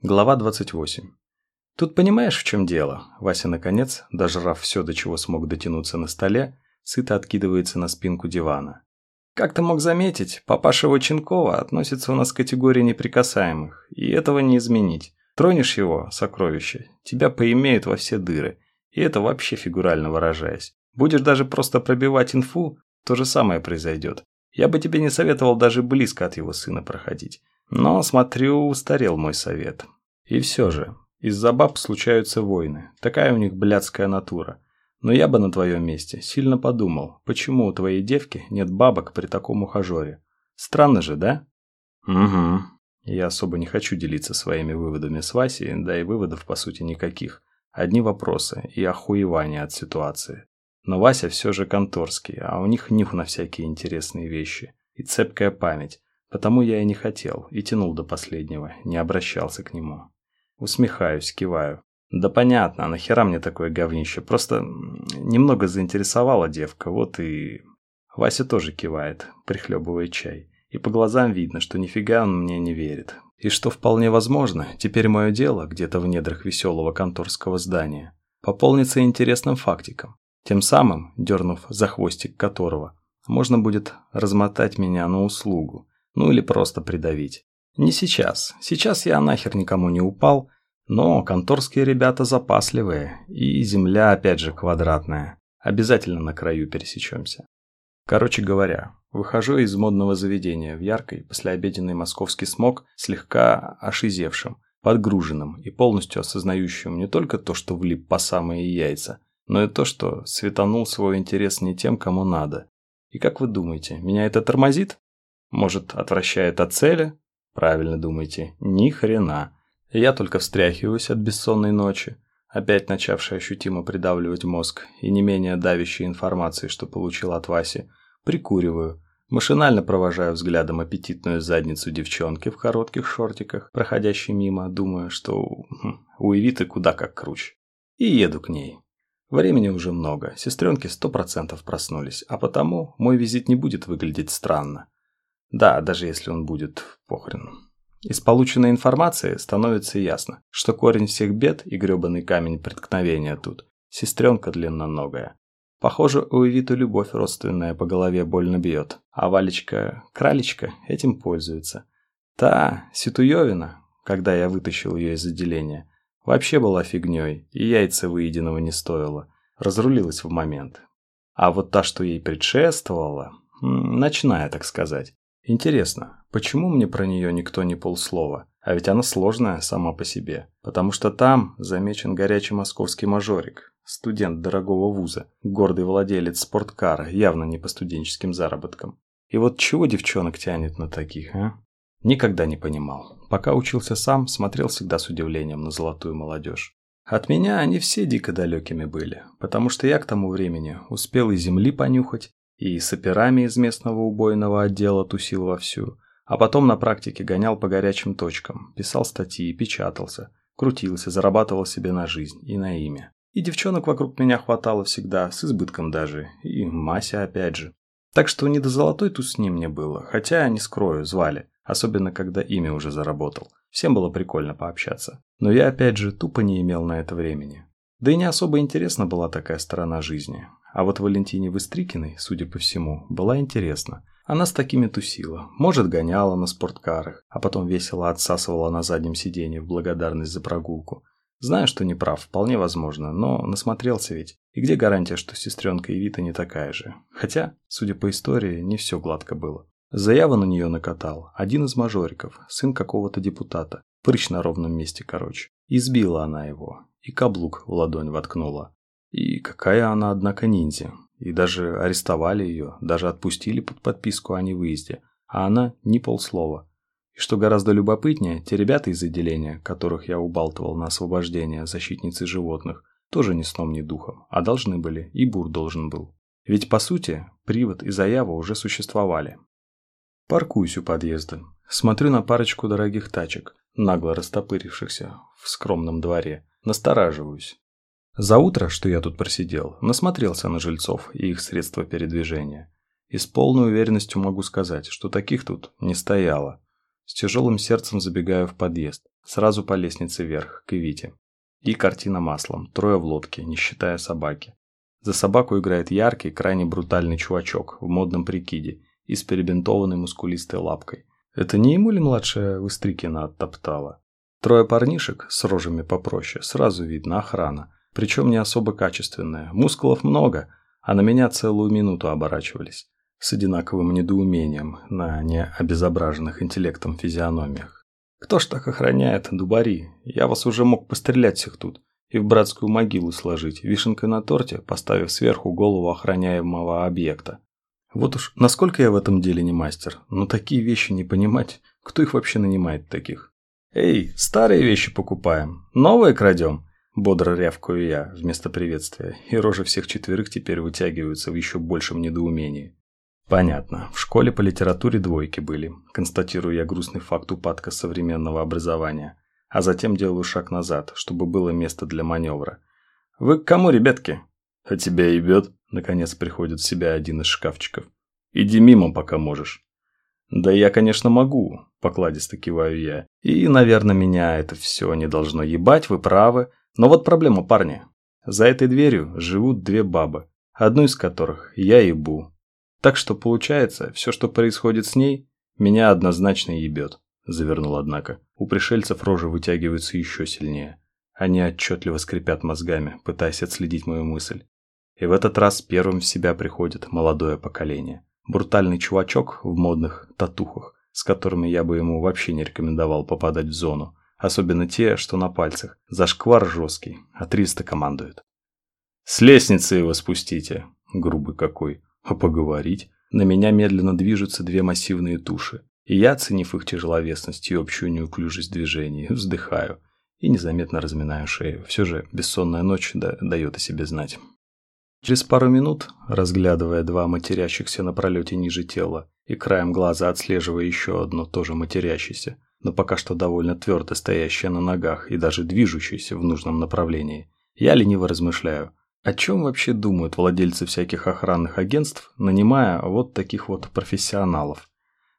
Глава 28. Тут понимаешь, в чем дело? Вася, наконец, дожрав все, до чего смог дотянуться на столе, сыто откидывается на спинку дивана. Как ты мог заметить, папаша Воченкова относится у нас к категории неприкасаемых, и этого не изменить. Тронешь его, сокровище, тебя поимеют во все дыры, и это вообще фигурально выражаясь. Будешь даже просто пробивать инфу, то же самое произойдет. Я бы тебе не советовал даже близко от его сына проходить. Но, смотрю, устарел мой совет. И все же, из-за баб случаются войны. Такая у них блядская натура. Но я бы на твоем месте сильно подумал, почему у твоей девки нет бабок при таком ухажере. Странно же, да? Угу. Я особо не хочу делиться своими выводами с Васей, да и выводов по сути никаких. Одни вопросы и охуевание от ситуации. Но Вася все же конторский, а у них нюх на всякие интересные вещи. И цепкая память. Потому я и не хотел, и тянул до последнего, не обращался к нему. Усмехаюсь, киваю. Да понятно, а нахера мне такое говнище? Просто немного заинтересовала девка, вот и... Вася тоже кивает, прихлебывая чай. И по глазам видно, что нифига он мне не верит. И что вполне возможно, теперь мое дело, где-то в недрах веселого конторского здания, пополнится интересным фактиком. Тем самым, дернув за хвостик которого, можно будет размотать меня на услугу, ну или просто придавить. Не сейчас. Сейчас я нахер никому не упал, но конторские ребята запасливые, и земля опять же квадратная. Обязательно на краю пересечемся. Короче говоря, выхожу из модного заведения в яркой послеобеденный московский смог слегка ошизевшим, подгруженным и полностью осознающим не только то, что влип по самые яйца, но и то, что светанул свой интерес не тем, кому надо. И как вы думаете, меня это тормозит? Может, отвращает от цели? Правильно думаете, ни хрена. Я только встряхиваюсь от бессонной ночи, опять начавшей ощутимо придавливать мозг и не менее давящей информации, что получил от Васи, прикуриваю, машинально провожаю взглядом аппетитную задницу девчонки в коротких шортиках, проходящей мимо, думая, что хм, у Эвиты куда как круче. И еду к ней. Времени уже много, сестренки сто процентов проснулись, а потому мой визит не будет выглядеть странно. Да, даже если он будет, похрен. Из полученной информации становится ясно, что корень всех бед и грёбаный камень преткновения тут – сестренка длинноногая. Похоже, у Эвиту любовь родственная по голове больно бьет, а Валечка-кралечка этим пользуется. Та, Ситуевина, когда я вытащил ее из отделения, вообще была фигней и яйца выеденного не стоило, разрулилась в момент. А вот та, что ей предшествовала, ночная, так сказать, Интересно, почему мне про нее никто не полслова? А ведь она сложная сама по себе. Потому что там замечен горячий московский мажорик, студент дорогого вуза, гордый владелец спорткара, явно не по студенческим заработкам. И вот чего девчонок тянет на таких, а? Никогда не понимал. Пока учился сам, смотрел всегда с удивлением на золотую молодежь. От меня они все дико далекими были, потому что я к тому времени успел и земли понюхать, и с операми из местного убойного отдела тусил вовсю, а потом на практике гонял по горячим точкам, писал статьи, печатался, крутился, зарабатывал себе на жизнь и на имя. И девчонок вокруг меня хватало всегда, с избытком даже, и Мася опять же. Так что не до золотой тусни мне было, хотя, не скрою, звали, особенно когда имя уже заработал. Всем было прикольно пообщаться. Но я опять же тупо не имел на это времени. Да и не особо интересна была такая сторона жизни. А вот Валентине Выстрикиной, судя по всему, была интересна. Она с такими тусила. Может, гоняла на спорткарах, а потом весело отсасывала на заднем сиденье в благодарность за прогулку. Знаю, что не прав, вполне возможно, но насмотрелся ведь. И где гарантия, что сестренка Евита не такая же? Хотя, судя по истории, не все гладко было. Заяву на нее накатал один из мажориков, сын какого-то депутата. Прыщ на ровном месте, короче. Избила она его и каблук в ладонь воткнула. И какая она, однако, ниндзя. И даже арестовали ее, даже отпустили под подписку о невыезде. А она ни полслова. И что гораздо любопытнее, те ребята из отделения, которых я убалтывал на освобождение защитницы животных, тоже ни сном, ни духом, а должны были, и Бур должен был. Ведь, по сути, привод и заява уже существовали. Паркуюсь у подъезда. Смотрю на парочку дорогих тачек, нагло растопырившихся в скромном дворе. Настораживаюсь. За утро, что я тут просидел, насмотрелся на жильцов и их средства передвижения. И с полной уверенностью могу сказать, что таких тут не стояло. С тяжелым сердцем забегаю в подъезд. Сразу по лестнице вверх, к Вите. И картина маслом. Трое в лодке, не считая собаки. За собаку играет яркий, крайне брутальный чувачок в модном прикиде и с перебинтованной мускулистой лапкой. Это не ему ли младшая Выстрикина оттоптала? Трое парнишек с рожами попроще, сразу видно охрана. Причем не особо качественная. Мускулов много, а на меня целую минуту оборачивались. С одинаковым недоумением на необезображенных интеллектом физиономиях. Кто ж так охраняет, дубари? Я вас уже мог пострелять всех тут и в братскую могилу сложить, вишенкой на торте, поставив сверху голову охраняемого объекта. Вот уж насколько я в этом деле не мастер, но такие вещи не понимать, кто их вообще нанимает таких? «Эй, старые вещи покупаем, новые крадем!» Бодро рявкаю я вместо приветствия, и рожи всех четверых теперь вытягиваются в еще большем недоумении. Понятно, в школе по литературе двойки были, констатирую я грустный факт упадка современного образования, а затем делаю шаг назад, чтобы было место для маневра. «Вы к кому, ребятки?» «А тебя ебет?» Наконец приходит в себя один из шкафчиков. «Иди мимо, пока можешь». «Да я, конечно, могу», – покладисто киваю я. «И, наверное, меня это все не должно ебать, вы правы. Но вот проблема, парни. За этой дверью живут две бабы, одну из которых я ебу. Так что получается, все, что происходит с ней, меня однозначно ебет», – завернул однако. У пришельцев рожи вытягиваются еще сильнее. Они отчетливо скрипят мозгами, пытаясь отследить мою мысль. И в этот раз первым в себя приходит молодое поколение брутальный чувачок в модных татухах, с которыми я бы ему вообще не рекомендовал попадать в зону. Особенно те, что на пальцах. Зашквар жесткий, а 300 командует. «С лестницы его спустите!» Грубый какой. А поговорить? На меня медленно движутся две массивные туши. И я, оценив их тяжеловесность и общую неуклюжесть движений, вздыхаю и незаметно разминаю шею. Все же бессонная ночь да, дает о себе знать. Через пару минут, разглядывая два матерящихся на пролете ниже тела и краем глаза отслеживая еще одно тоже матерящееся, но пока что довольно твердо стоящее на ногах и даже движущееся в нужном направлении, я лениво размышляю, о чем вообще думают владельцы всяких охранных агентств, нанимая вот таких вот профессионалов.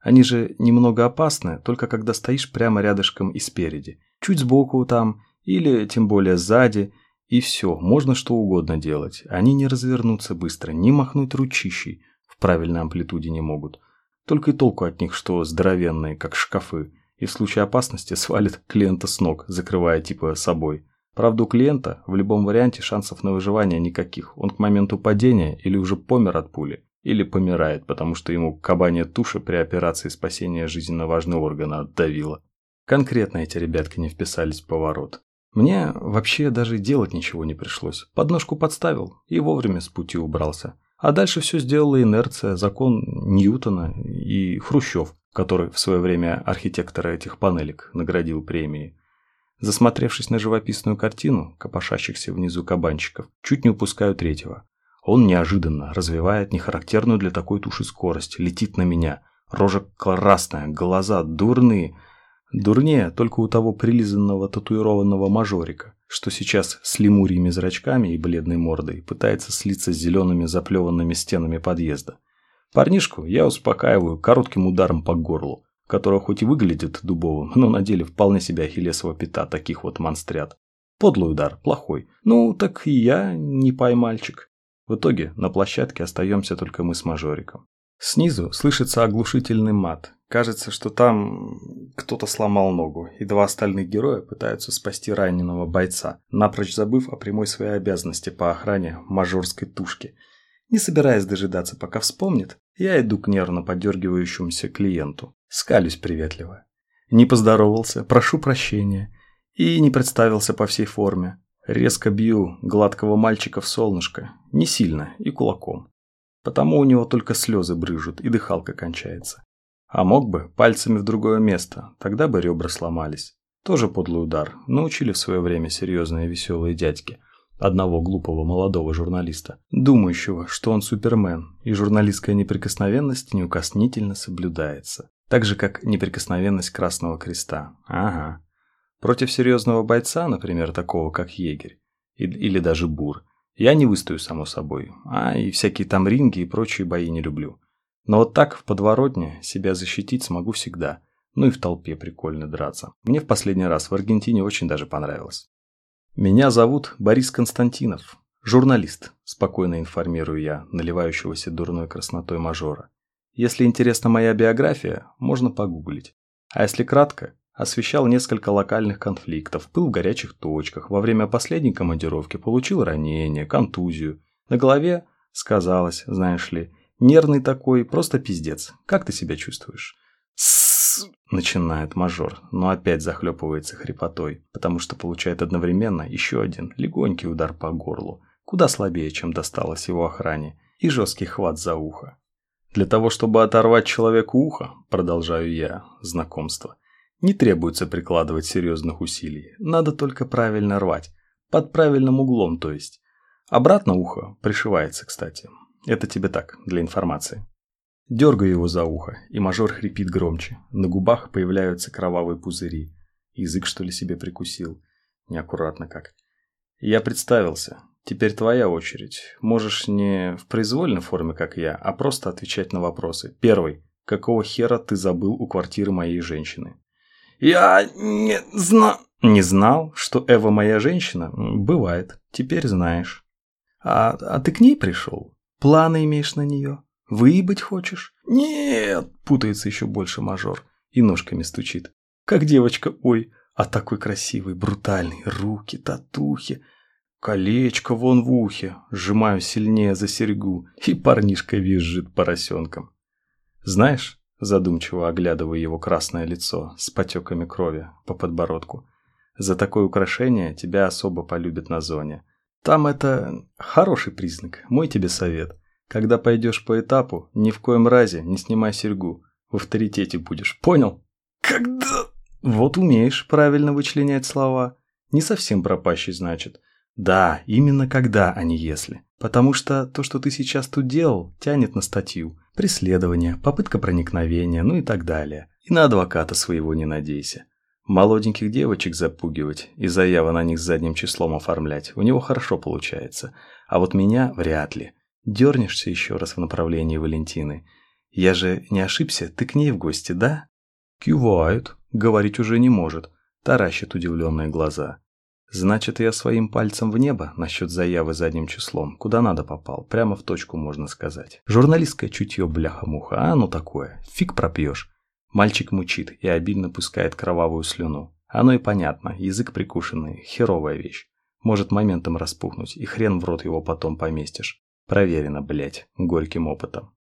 Они же немного опасны, только когда стоишь прямо рядышком и спереди, чуть сбоку там, или тем более сзади – и все, можно что угодно делать. Они не развернутся быстро, не махнуть ручищей в правильной амплитуде не могут. Только и толку от них, что здоровенные, как шкафы, и в случае опасности свалит клиента с ног, закрывая типа собой. Правда, у клиента в любом варианте шансов на выживание никаких. Он к моменту падения или уже помер от пули, или помирает, потому что ему кабанья туша при операции спасения жизненно важного органа отдавила. Конкретно эти ребятки не вписались в поворот. Мне вообще даже делать ничего не пришлось. Подножку подставил и вовремя с пути убрался. А дальше все сделала инерция, закон Ньютона и Хрущев, который в свое время архитектора этих панелек наградил премией. Засмотревшись на живописную картину, копошащихся внизу кабанчиков, чуть не упускаю третьего. Он неожиданно развивает нехарактерную для такой туши скорость, летит на меня. Рожа красная, глаза дурные – Дурнее только у того прилизанного татуированного мажорика, что сейчас с лемурьими зрачками и бледной мордой пытается слиться с зелеными заплеванными стенами подъезда. Парнишку я успокаиваю коротким ударом по горлу, которого хоть и выглядит дубовым, но на деле вполне себе ахиллесова пята таких вот монстрят. Подлый удар, плохой. Ну, так и я не поймальчик. В итоге на площадке остаемся только мы с мажориком. Снизу слышится оглушительный мат, Кажется, что там кто-то сломал ногу, и два остальных героя пытаются спасти раненого бойца, напрочь забыв о прямой своей обязанности по охране мажорской тушки. Не собираясь дожидаться, пока вспомнит, я иду к нервно подергивающемуся клиенту. Скалюсь приветливо. Не поздоровался, прошу прощения. И не представился по всей форме. Резко бью гладкого мальчика в солнышко. Не сильно и кулаком. Потому у него только слезы брыжут и дыхалка кончается. А мог бы пальцами в другое место, тогда бы ребра сломались. Тоже подлый удар, научили в свое время серьезные веселые дядьки. Одного глупого молодого журналиста, думающего, что он супермен, и журналистская неприкосновенность неукоснительно соблюдается. Так же, как неприкосновенность Красного Креста. Ага. Против серьезного бойца, например, такого, как егерь, или даже бур, я не выстою, само собой. А и всякие там ринги и прочие бои не люблю. Но вот так в подворотне себя защитить смогу всегда. Ну и в толпе прикольно драться. Мне в последний раз в Аргентине очень даже понравилось. Меня зовут Борис Константинов. Журналист, спокойно информирую я, наливающегося дурной краснотой мажора. Если интересна моя биография, можно погуглить. А если кратко, освещал несколько локальных конфликтов, был в горячих точках, во время последней командировки получил ранение, контузию. На голове сказалось, знаешь ли, нервный такой, просто пиздец. Как ты себя чувствуешь? Начинает мажор, но опять захлепывается хрипотой, потому что получает одновременно еще один легонький удар по горлу, куда слабее, чем досталось его охране, и жесткий хват за ухо. Для того, чтобы оторвать человеку ухо, продолжаю я знакомство, не требуется прикладывать серьезных усилий, надо только правильно рвать, под правильным углом, то есть. Обратно ухо пришивается, кстати. Это тебе так, для информации. Дергаю его за ухо, и мажор хрипит громче. На губах появляются кровавые пузыри. Язык, что ли, себе прикусил? Неаккуратно как. Я представился. Теперь твоя очередь. Можешь не в произвольной форме, как я, а просто отвечать на вопросы. Первый. Какого хера ты забыл у квартиры моей женщины? Я не знал... Не знал, что Эва моя женщина? Бывает. Теперь знаешь. А, а ты к ней пришел? Планы имеешь на нее? Выебать хочешь? Нет, путается еще больше мажор и ножками стучит. Как девочка, ой, а такой красивый, брутальный, руки, татухи. Колечко вон в ухе, сжимаю сильнее за серьгу, и парнишка визжит поросенком. Знаешь, задумчиво оглядывая его красное лицо с потеками крови по подбородку, за такое украшение тебя особо полюбят на зоне. Там это хороший признак, мой тебе совет – когда пойдешь по этапу, ни в коем разе не снимай серьгу. В авторитете будешь. Понял? Когда? Вот умеешь правильно вычленять слова. Не совсем пропащий, значит. Да, именно когда, а не если. Потому что то, что ты сейчас тут делал, тянет на статью. Преследование, попытка проникновения, ну и так далее. И на адвоката своего не надейся. Молоденьких девочек запугивать и заявы на них с задним числом оформлять у него хорошо получается. А вот меня вряд ли. Дернешься еще раз в направлении Валентины. Я же не ошибся, ты к ней в гости, да? Кивает, говорить уже не может, таращит удивленные глаза. Значит, я своим пальцем в небо насчет заявы задним числом, куда надо попал, прямо в точку, можно сказать. Журналистское чутье, бляха-муха, а ну такое, фиг пропьешь. Мальчик мучит и обильно пускает кровавую слюну. Оно и понятно, язык прикушенный, херовая вещь. Может моментом распухнуть, и хрен в рот его потом поместишь. Проверено, блядь, горьким опытом.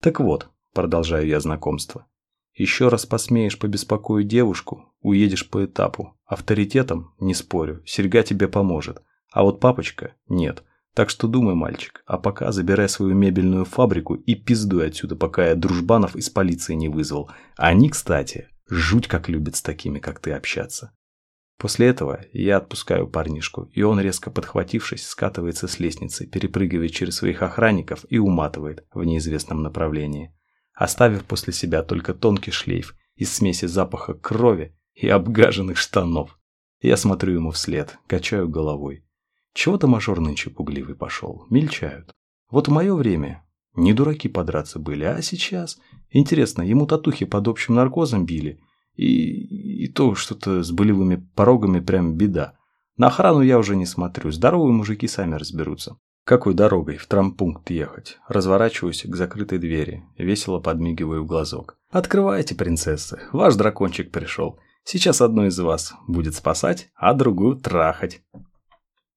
Так вот, продолжаю я знакомство. Еще раз посмеешь побеспокоить девушку, уедешь по этапу. Авторитетом, не спорю, серьга тебе поможет. А вот папочка – нет. Так что думай, мальчик, а пока забирай свою мебельную фабрику и пиздуй отсюда, пока я дружбанов из полиции не вызвал. Они, кстати, жуть как любят с такими, как ты, общаться. После этого я отпускаю парнишку, и он, резко подхватившись, скатывается с лестницы, перепрыгивает через своих охранников и уматывает в неизвестном направлении, оставив после себя только тонкий шлейф из смеси запаха крови и обгаженных штанов. Я смотрю ему вслед, качаю головой. Чего-то мажор нынче пугливый пошел, мельчают. Вот в мое время не дураки подраться были, а сейчас... Интересно, ему татухи под общим наркозом били и, и то что-то с болевыми порогами прям беда. На охрану я уже не смотрю, здоровые мужики сами разберутся. Какой дорогой в трампункт ехать? Разворачиваюсь к закрытой двери, весело подмигиваю в глазок. Открывайте, принцессы, ваш дракончик пришел. Сейчас одну из вас будет спасать, а другую трахать.